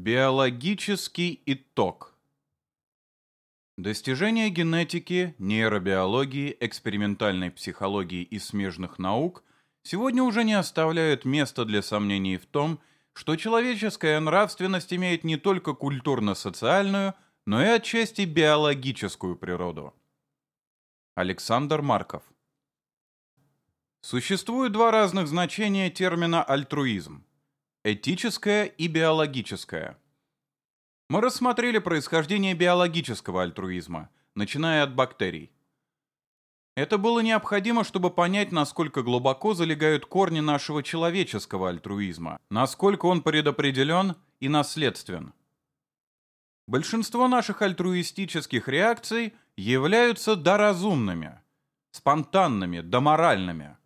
Биологический итог. Достижения генетики, нейробиологии, экспериментальной психологии и смежных наук сегодня уже не оставляют места для сомнений в том, что человеческая нравственность имеет не только культурно-социальную, но и отчасти биологическую природу. Александр Марков. Существует два разных значения термина «альтруизм» – этическое и биологическое. Мы рассмотрели происхождение биологического альтруизма, начиная от бактерий. Это было необходимо, чтобы понять, насколько глубоко залегают корни нашего человеческого альтруизма, насколько он предопределен и наследствен. Большинство наших альтруистических реакций являются доразумными, спонтанными, доморальными.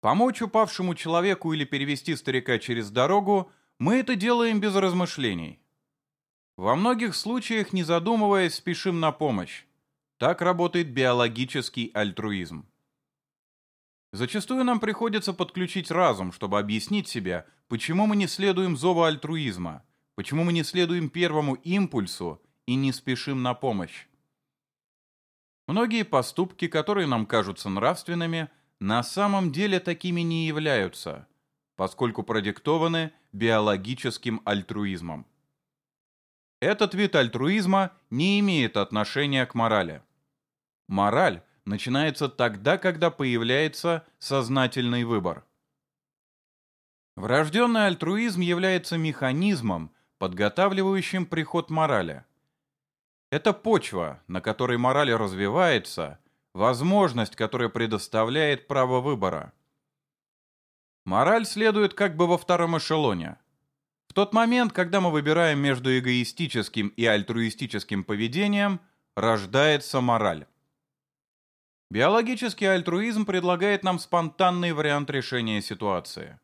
Помочь упавшему человеку или перевести старика через дорогу мы это делаем без размышлений. Во многих случаях, не задумываясь, спешим на помощь. Так работает биологический альтруизм. Зачастую нам приходится подключить разум, чтобы объяснить себе, почему мы не следуем зову альтруизма, почему мы не следуем первому импульсу и не спешим на помощь. Многие поступки, которые нам кажутся нравственными – на самом деле такими не являются, поскольку продиктованы биологическим альтруизмом. Этот вид альтруизма не имеет отношения к морали. Мораль начинается тогда, когда появляется сознательный выбор. Врожденный альтруизм является механизмом, подготавливающим приход морали. Это почва, на которой мораль развивается – возможность, которая предоставляет право выбора. Мораль следует как бы во втором эшелоне. В тот момент, когда мы выбираем между эгоистическим и альтруистическим поведением, рождается мораль. Биологический альтруизм предлагает нам спонтанный вариант решения ситуации.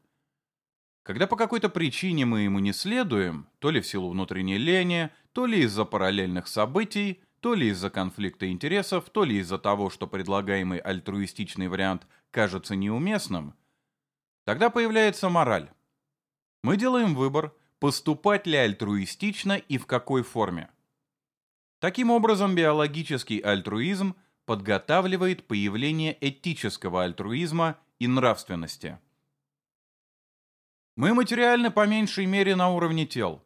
Когда по какой-то причине мы ему не следуем, то ли в силу внутренней лени, то ли из-за параллельных событий, то ли из-за конфликта интересов, то ли из-за того, что предлагаемый альтруистичный вариант кажется неуместным, тогда появляется мораль. Мы делаем выбор, поступать ли альтруистично и в какой форме. Таким образом, биологический альтруизм подготавливает появление этического альтруизма и нравственности. Мы материальны по меньшей мере на уровне тел –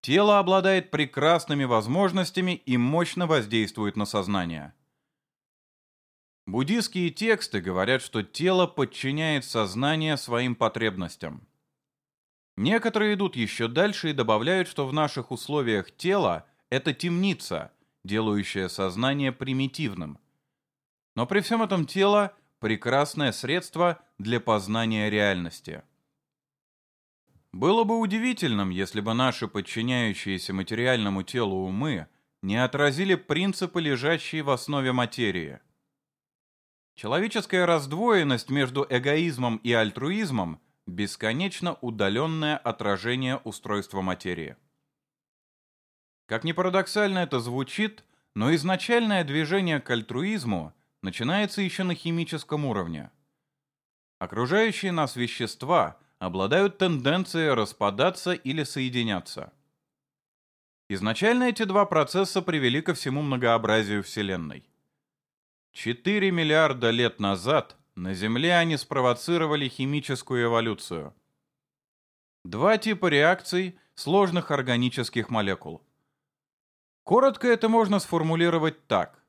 Тело обладает прекрасными возможностями и мощно воздействует на сознание. Буддийские тексты говорят, что тело подчиняет сознание своим потребностям. Некоторые идут еще дальше и добавляют, что в наших условиях тело – это темница, делающая сознание примитивным. Но при всем этом тело – прекрасное средство для познания реальности. Было бы удивительным, если бы наши подчиняющиеся материальному телу умы не отразили принципы, лежащие в основе материи. Человеческая раздвоенность между эгоизмом и альтруизмом – бесконечно удаленное отражение устройства материи. Как ни парадоксально это звучит, но изначальное движение к альтруизму начинается еще на химическом уровне. Окружающие нас вещества – обладают тенденцией распадаться или соединяться. Изначально эти два процесса привели ко всему многообразию Вселенной. 4 миллиарда лет назад на Земле они спровоцировали химическую эволюцию. Два типа реакций сложных органических молекул. Коротко это можно сформулировать так.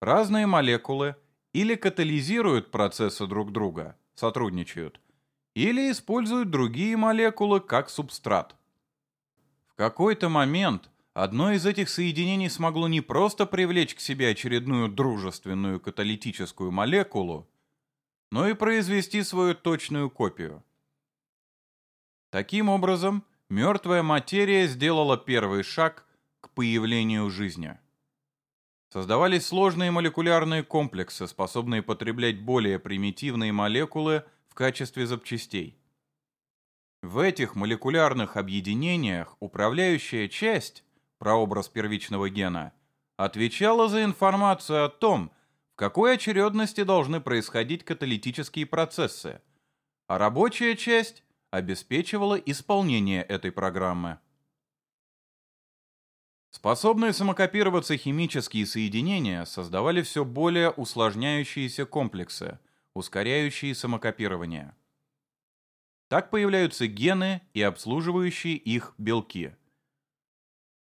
Разные молекулы или катализируют процессы друг друга, сотрудничают – или используют другие молекулы как субстрат. В какой-то момент одно из этих соединений смогло не просто привлечь к себе очередную дружественную каталитическую молекулу, но и произвести свою точную копию. Таким образом, мертвая материя сделала первый шаг к появлению жизни. Создавались сложные молекулярные комплексы, способные потреблять более примитивные молекулы – качестве запчастей. В этих молекулярных объединениях управляющая часть, прообраз первичного гена, отвечала за информацию о том, в какой очередности должны происходить каталитические процессы, а рабочая часть обеспечивала исполнение этой программы. Способные самокопироваться химические соединения создавали все более усложняющиеся комплексы, ускоряющие самокопирование. Так появляются гены и обслуживающие их белки.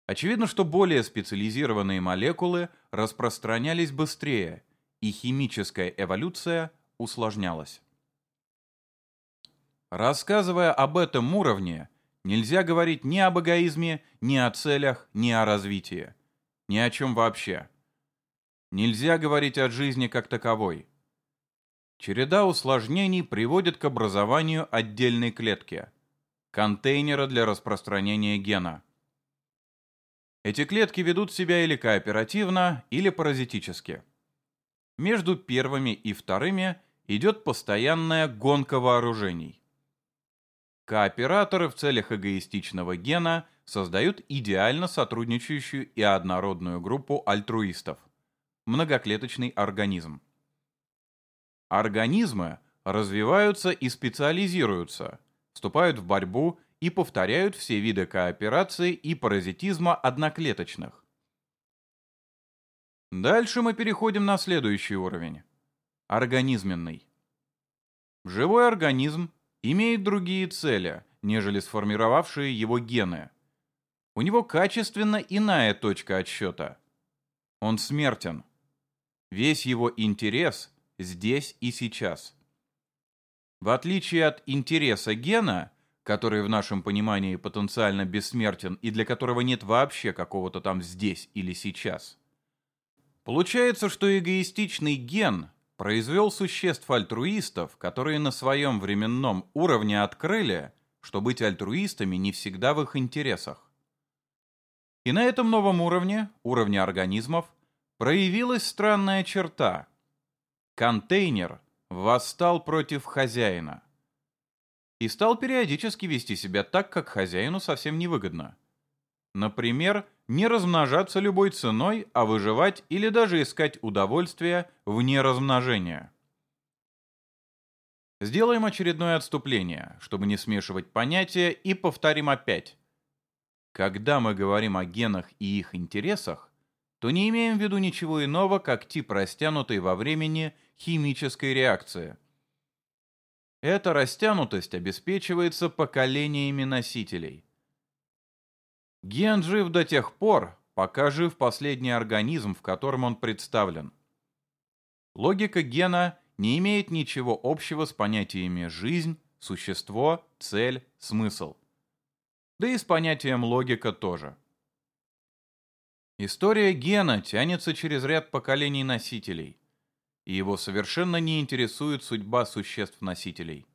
Очевидно, что более специализированные молекулы распространялись быстрее, и химическая эволюция усложнялась. Рассказывая об этом уровне, нельзя говорить ни об эгоизме, ни о целях, ни о развитии. Ни о чем вообще. Нельзя говорить о жизни как таковой. Череда усложнений приводит к образованию отдельной клетки – контейнера для распространения гена. Эти клетки ведут себя или кооперативно, или паразитически. Между первыми и вторыми идет постоянная гонка вооружений. Кооператоры в целях эгоистичного гена создают идеально сотрудничающую и однородную группу альтруистов – многоклеточный организм. Организмы развиваются и специализируются, вступают в борьбу и повторяют все виды кооперации и паразитизма одноклеточных. Дальше мы переходим на следующий уровень – организменный. Живой организм имеет другие цели, нежели сформировавшие его гены. У него качественно иная точка отсчета. Он смертен. Весь его интерес – здесь и сейчас. В отличие от интереса гена, который в нашем понимании потенциально бессмертен и для которого нет вообще какого-то там здесь или сейчас, получается, что эгоистичный ген произвел существ-альтруистов, которые на своем временном уровне открыли, что быть альтруистами не всегда в их интересах. И на этом новом уровне, уровне организмов, проявилась странная черта – Контейнер восстал против хозяина и стал периодически вести себя так, как хозяину совсем невыгодно. Например, не размножаться любой ценой, а выживать или даже искать удовольствие вне размножения. Сделаем очередное отступление, чтобы не смешивать понятия, и повторим опять. Когда мы говорим о генах и их интересах, то не имеем в виду ничего иного, как тип растянутой во времени химической реакции. Эта растянутость обеспечивается поколениями носителей. Ген жив до тех пор, пока жив последний организм, в котором он представлен. Логика гена не имеет ничего общего с понятиями «жизнь», «существо», «цель», «смысл». Да и с понятием «логика» тоже. История гена тянется через ряд поколений носителей, и его совершенно не интересует судьба существ-носителей.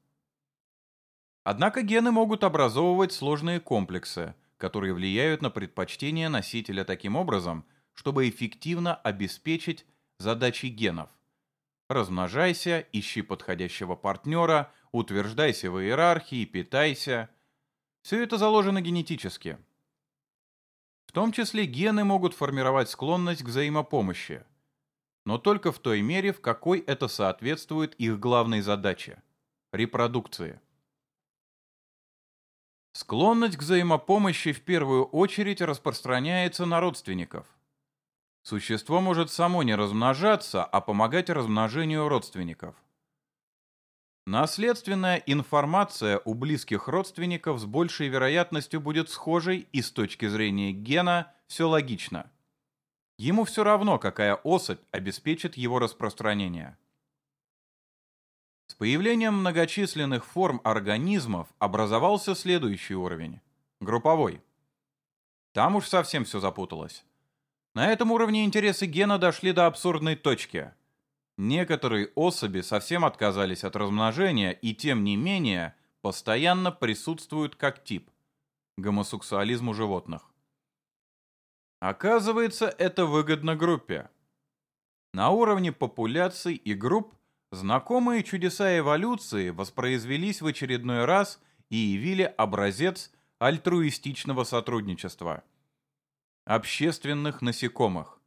Однако гены могут образовывать сложные комплексы, которые влияют на предпочтение носителя таким образом, чтобы эффективно обеспечить задачи генов. Размножайся, ищи подходящего партнера, утверждайся в иерархии, питайся. Все это заложено генетически – в том числе гены могут формировать склонность к взаимопомощи, но только в той мере, в какой это соответствует их главной задаче – репродукции. Склонность к взаимопомощи в первую очередь распространяется на родственников. Существо может само не размножаться, а помогать размножению родственников. Наследственная информация у близких родственников с большей вероятностью будет схожей, и с точки зрения гена все логично. Ему все равно, какая особь обеспечит его распространение. С появлением многочисленных форм организмов образовался следующий уровень – групповой. Там уж совсем все запуталось. На этом уровне интересы гена дошли до абсурдной точки – Некоторые особи совсем отказались от размножения и, тем не менее, постоянно присутствуют как тип – гомосексуализм у животных. Оказывается, это выгодно группе. На уровне популяций и групп знакомые чудеса эволюции воспроизвелись в очередной раз и явили образец альтруистичного сотрудничества – общественных насекомых.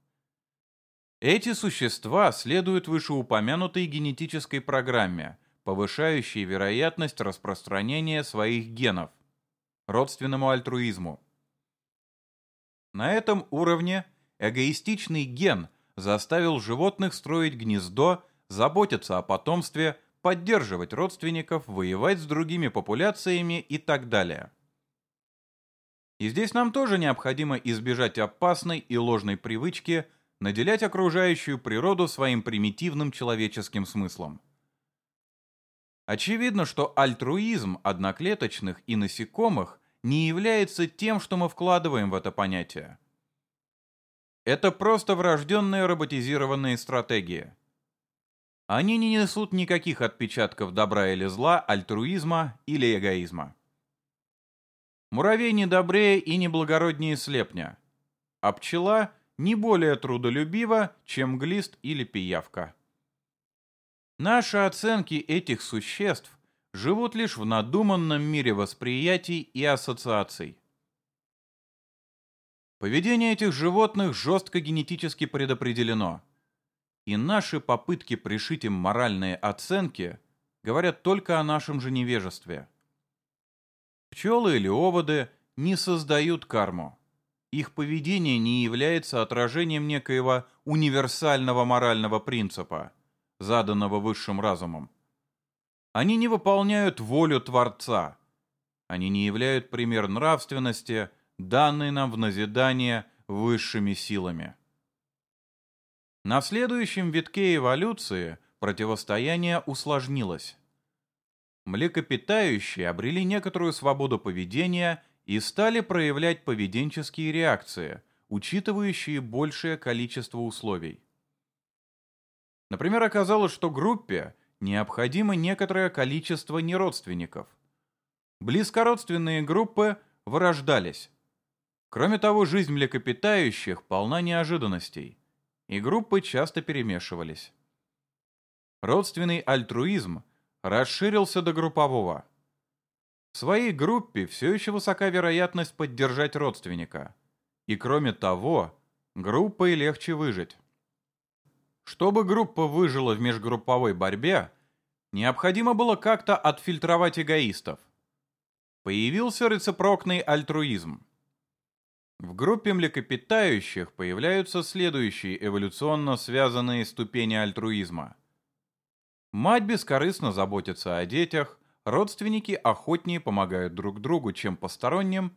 Эти существа следуют вышеупомянутой генетической программе, повышающей вероятность распространения своих генов, родственному альтруизму. На этом уровне эгоистичный ген заставил животных строить гнездо, заботиться о потомстве, поддерживать родственников, воевать с другими популяциями и так далее. И здесь нам тоже необходимо избежать опасной и ложной привычки наделять окружающую природу своим примитивным человеческим смыслом. Очевидно, что альтруизм одноклеточных и насекомых не является тем, что мы вкладываем в это понятие. Это просто врожденные роботизированные стратегии. Они не несут никаких отпечатков добра или зла, альтруизма или эгоизма. Муравей не добрее и не благороднее слепня, а пчела не более трудолюбива, чем глист или пиявка. Наши оценки этих существ живут лишь в надуманном мире восприятий и ассоциаций. Поведение этих животных жестко генетически предопределено, и наши попытки пришить им моральные оценки говорят только о нашем же невежестве. Пчелы или оводы не создают карму. Их поведение не является отражением некоего универсального морального принципа – заданного высшим разумом. Они не выполняют волю Творца. Они не являют пример нравственности, данный нам в назидание высшими силами. На следующем витке эволюции противостояние усложнилось. Млекопитающие обрели некоторую свободу поведения и стали проявлять поведенческие реакции, учитывающие большее количество условий. Например, оказалось, что группе необходимо некоторое количество неродственников. Близкородственные группы вырождались. Кроме того, жизнь млекопитающих полна неожиданностей, и группы часто перемешивались. Родственный альтруизм расширился до группового. Своей группе все еще высока вероятность поддержать родственника. И кроме того, группой легче выжить. Чтобы группа выжила в межгрупповой борьбе, необходимо было как-то отфильтровать эгоистов. Появился рецепрокный альтруизм. В группе млекопитающих появляются следующие эволюционно связанные ступени альтруизма. Мать бескорыстно заботится о детях, родственники охотнее помогают друг другу, чем посторонним,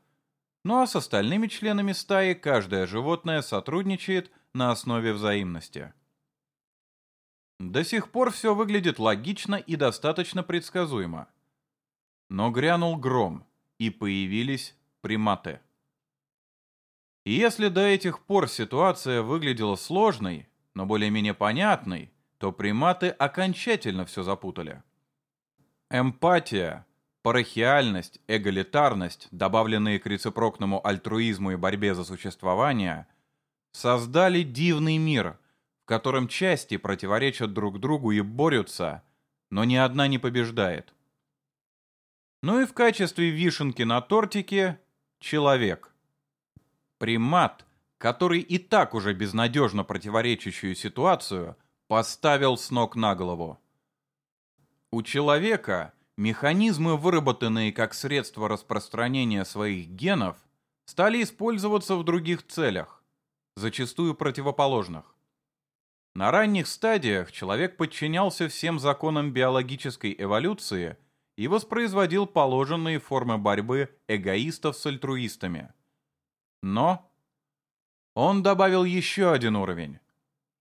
ну а с остальными членами стаи каждое животное сотрудничает на основе взаимности. До сих пор все выглядит логично и достаточно предсказуемо. Но грянул гром, и появились приматы. И если до этих пор ситуация выглядела сложной, но более-менее понятной, то приматы окончательно все запутали. Эмпатия, парахиальность, эгалитарность, добавленные к рецепрокному альтруизму и борьбе за существование, создали дивный мир – котором части противоречат друг другу и борются, но ни одна не побеждает. Ну и в качестве вишенки на тортике – человек. Примат, который и так уже безнадежно противоречащую ситуацию поставил с ног на голову. У человека механизмы, выработанные как средство распространения своих генов, стали использоваться в других целях, зачастую противоположных. На ранних стадиях человек подчинялся всем законам биологической эволюции и воспроизводил положенные формы борьбы эгоистов с альтруистами. Но он добавил еще один уровень.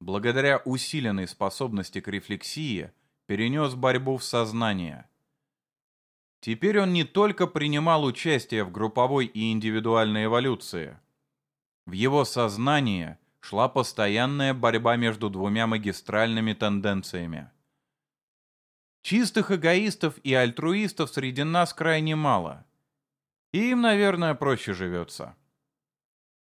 Благодаря усиленной способности к рефлексии перенес борьбу в сознание. Теперь он не только принимал участие в групповой и индивидуальной эволюции. В его сознание – шла постоянная борьба между двумя магистральными тенденциями. Чистых эгоистов и альтруистов среди нас крайне мало. И им, наверное, проще живется.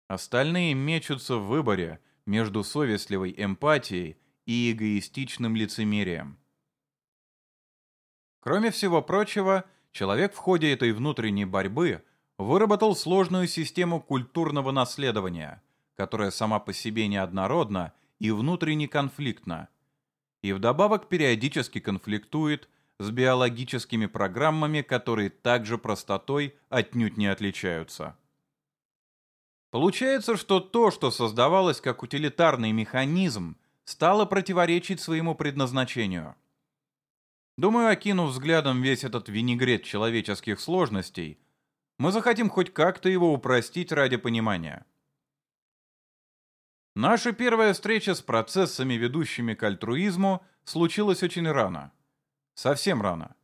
Остальные мечутся в выборе между совестливой эмпатией и эгоистичным лицемерием. Кроме всего прочего, человек в ходе этой внутренней борьбы выработал сложную систему культурного наследования – которая сама по себе неоднородна и внутренне конфликтна, и вдобавок периодически конфликтует с биологическими программами, которые также простотой отнюдь не отличаются. Получается, что то, что создавалось как утилитарный механизм, стало противоречить своему предназначению. Думаю, окинув взглядом весь этот винегрет человеческих сложностей, мы захотим хоть как-то его упростить ради понимания. Наша первая встреча с процессами, ведущими к альтруизму, случилась очень рано. Совсем рано.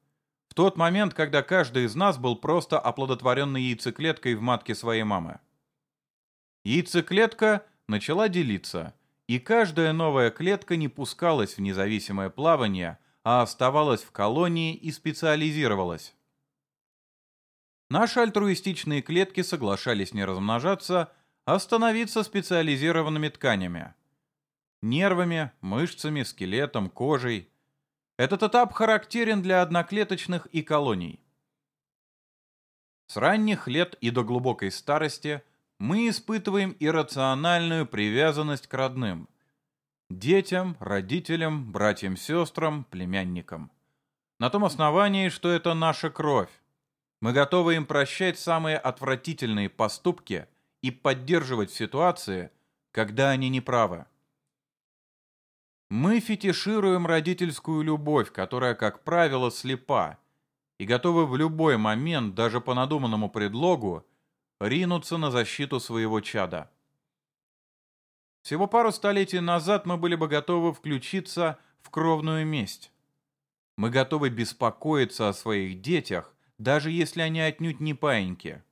В тот момент, когда каждый из нас был просто оплодотворенной яйцеклеткой в матке своей мамы. Яйцеклетка начала делиться, и каждая новая клетка не пускалась в независимое плавание, а оставалась в колонии и специализировалась. Наши альтруистичные клетки соглашались не размножаться, а становиться специализированными тканями. Нервами, мышцами, скелетом, кожей. Этот этап характерен для одноклеточных и колоний. С ранних лет и до глубокой старости мы испытываем иррациональную привязанность к родным. Детям, родителям, братьям-сестрам, племянникам. На том основании, что это наша кровь. Мы готовы им прощать самые отвратительные поступки и поддерживать ситуации, когда они неправы. Мы фетишируем родительскую любовь, которая, как правило, слепа, и готовы в любой момент, даже по надуманному предлогу, ринуться на защиту своего чада. Всего пару столетий назад мы были бы готовы включиться в кровную месть. Мы готовы беспокоиться о своих детях, даже если они отнюдь не паиньки.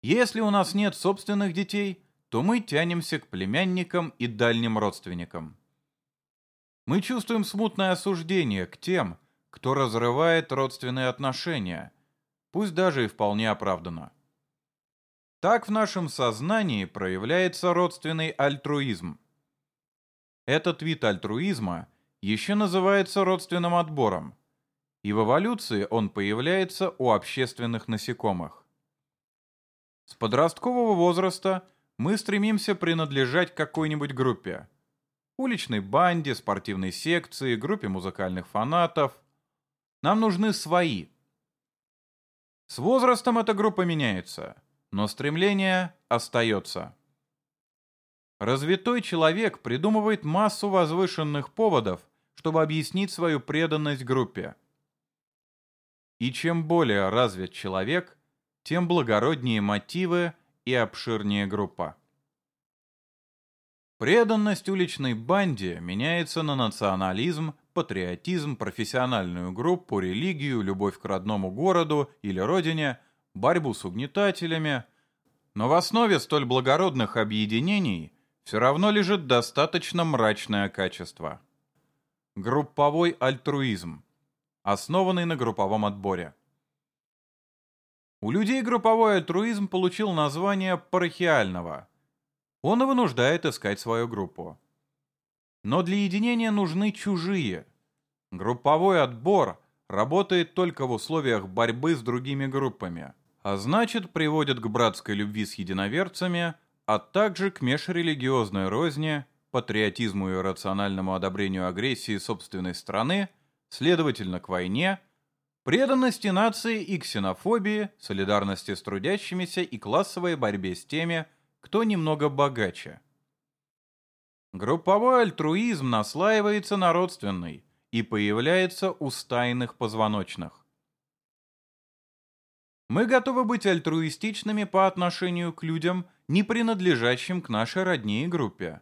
Если у нас нет собственных детей, то мы тянемся к племянникам и дальним родственникам. Мы чувствуем смутное осуждение к тем, кто разрывает родственные отношения, пусть даже и вполне оправданно. Так в нашем сознании проявляется родственный альтруизм. Этот вид альтруизма еще называется родственным отбором, и в эволюции он появляется у общественных насекомых. С подросткового возраста мы стремимся принадлежать какой-нибудь группе. Уличной банде, спортивной секции, группе музыкальных фанатов. Нам нужны свои. С возрастом эта группа меняется, но стремление остается. Развитой человек придумывает массу возвышенных поводов, чтобы объяснить свою преданность группе. И чем более развит человек, тем благороднее мотивы и обширнее группа. Преданность уличной банде меняется на национализм, патриотизм, профессиональную группу, религию, любовь к родному городу или родине, борьбу с угнетателями. Но в основе столь благородных объединений все равно лежит достаточно мрачное качество. Групповой альтруизм, основанный на групповом отборе. У людей групповой альтруизм получил название парахиального. Он и вынуждает искать свою группу. Но для единения нужны чужие. Групповой отбор работает только в условиях борьбы с другими группами, а значит приводит к братской любви с единоверцами, а также к межрелигиозной розни, патриотизму и рациональному одобрению агрессии собственной страны, следовательно, к войне – преданности нации и ксенофобии, солидарности с трудящимися и классовой борьбе с теми, кто немного богаче. Групповой альтруизм наслаивается на родственный и появляется у стайных позвоночных. Мы готовы быть альтруистичными по отношению к людям, не принадлежащим к нашей родней группе.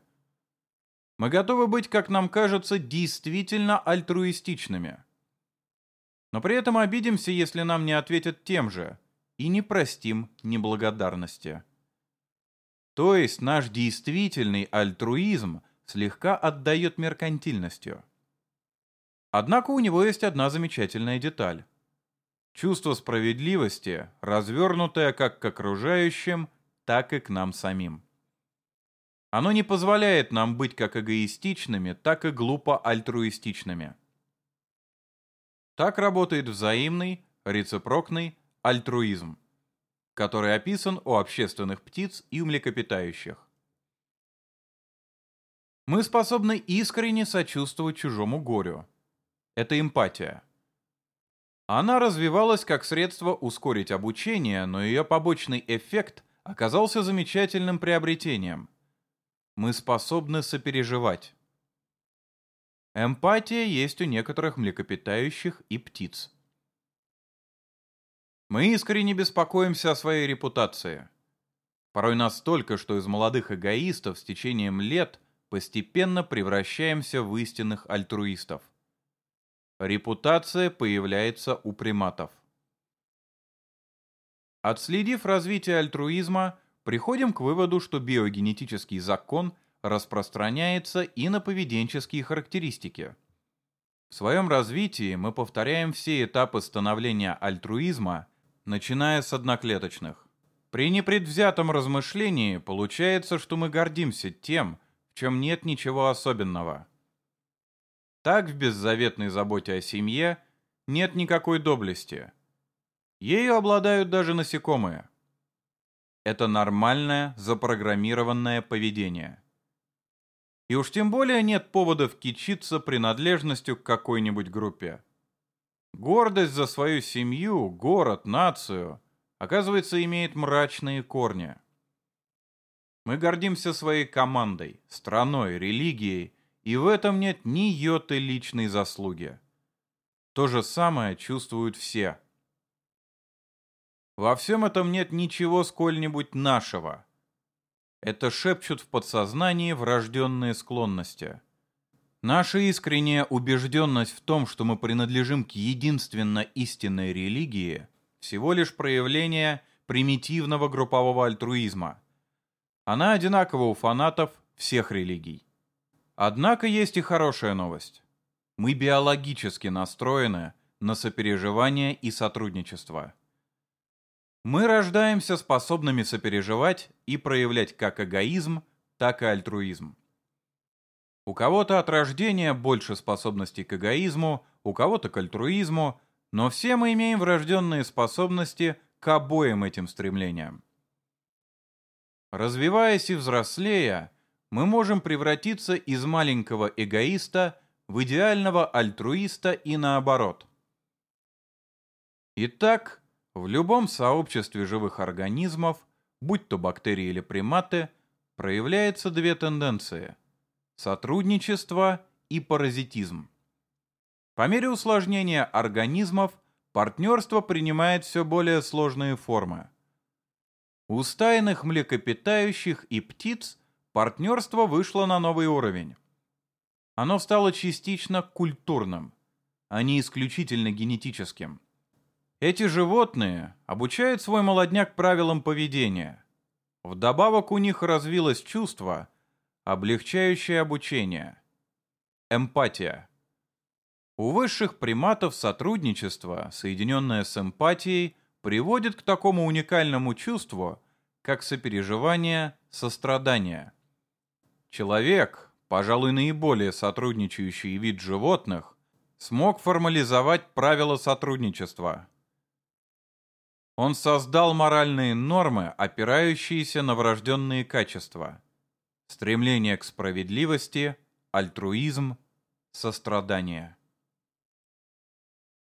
Мы готовы быть, как нам кажется, действительно альтруистичными – но при этом обидимся, если нам не ответят тем же, и не простим неблагодарности. То есть наш действительный альтруизм слегка отдает меркантильностью. Однако у него есть одна замечательная деталь. Чувство справедливости, развернутое как к окружающим, так и к нам самим. Оно не позволяет нам быть как эгоистичными, так и глупо альтруистичными. Так работает взаимный, рецепрокный альтруизм, который описан у общественных птиц и у млекопитающих. Мы способны искренне сочувствовать чужому горю. Это эмпатия. Она развивалась как средство ускорить обучение, но ее побочный эффект оказался замечательным приобретением. Мы способны сопереживать. Эмпатия есть у некоторых млекопитающих и птиц. Мы искренне беспокоимся о своей репутации. Порой настолько, что из молодых эгоистов с течением лет постепенно превращаемся в истинных альтруистов. Репутация появляется у приматов. Отследив развитие альтруизма, приходим к выводу, что биогенетический закон распространяется и на поведенческие характеристики. В своем развитии мы повторяем все этапы становления альтруизма, начиная с одноклеточных. При непредвзятом размышлении получается, что мы гордимся тем, в чем нет ничего особенного. Так в беззаветной заботе о семье нет никакой доблести. Ею обладают даже насекомые. Это нормальное, запрограммированное поведение. И уж тем более нет поводов кичиться принадлежностью к какой-нибудь группе. Гордость за свою семью, город, нацию, оказывается, имеет мрачные корни. Мы гордимся своей командой, страной, религией и в этом нет ни йоты личной заслуги. То же самое чувствуют все. Во всем этом нет ничего сколь-нибудь нашего. Это шепчут в подсознании врожденные склонности. Наша искренняя убежденность в том, что мы принадлежим к единственно истинной религии, всего лишь проявление примитивного группового альтруизма. Она одинакова у фанатов всех религий. Однако есть и хорошая новость. Мы биологически настроены на сопереживание и сотрудничество. Мы рождаемся способными сопереживать и проявлять как эгоизм, так и альтруизм. У кого-то от рождения больше способностей к эгоизму, у кого-то к альтруизму, но все мы имеем врожденные способности к обоим этим стремлениям. Развиваясь и взрослея, мы можем превратиться из маленького эгоиста в идеального альтруиста и наоборот. Итак, в любом сообществе живых организмов, будь то бактерии или приматы, проявляются две тенденции – сотрудничество и паразитизм. По мере усложнения организмов партнерство принимает все более сложные формы. У стайных млекопитающих и птиц – партнерство вышло на новый уровень. Оно стало частично культурным, а не исключительно генетическим. Эти животные обучают свой молодняк правилам поведения. Вдобавок у них развилось чувство, облегчающее обучение. Эмпатия. У высших приматов сотрудничество, соединенное с эмпатией, приводит к такому уникальному чувству, как сопереживание, сострадание. Человек, пожалуй, наиболее сотрудничающий вид животных, смог формализовать правила сотрудничества. Он создал моральные нормы, опирающиеся на врожденные качества. Стремление к справедливости, альтруизм, сострадание.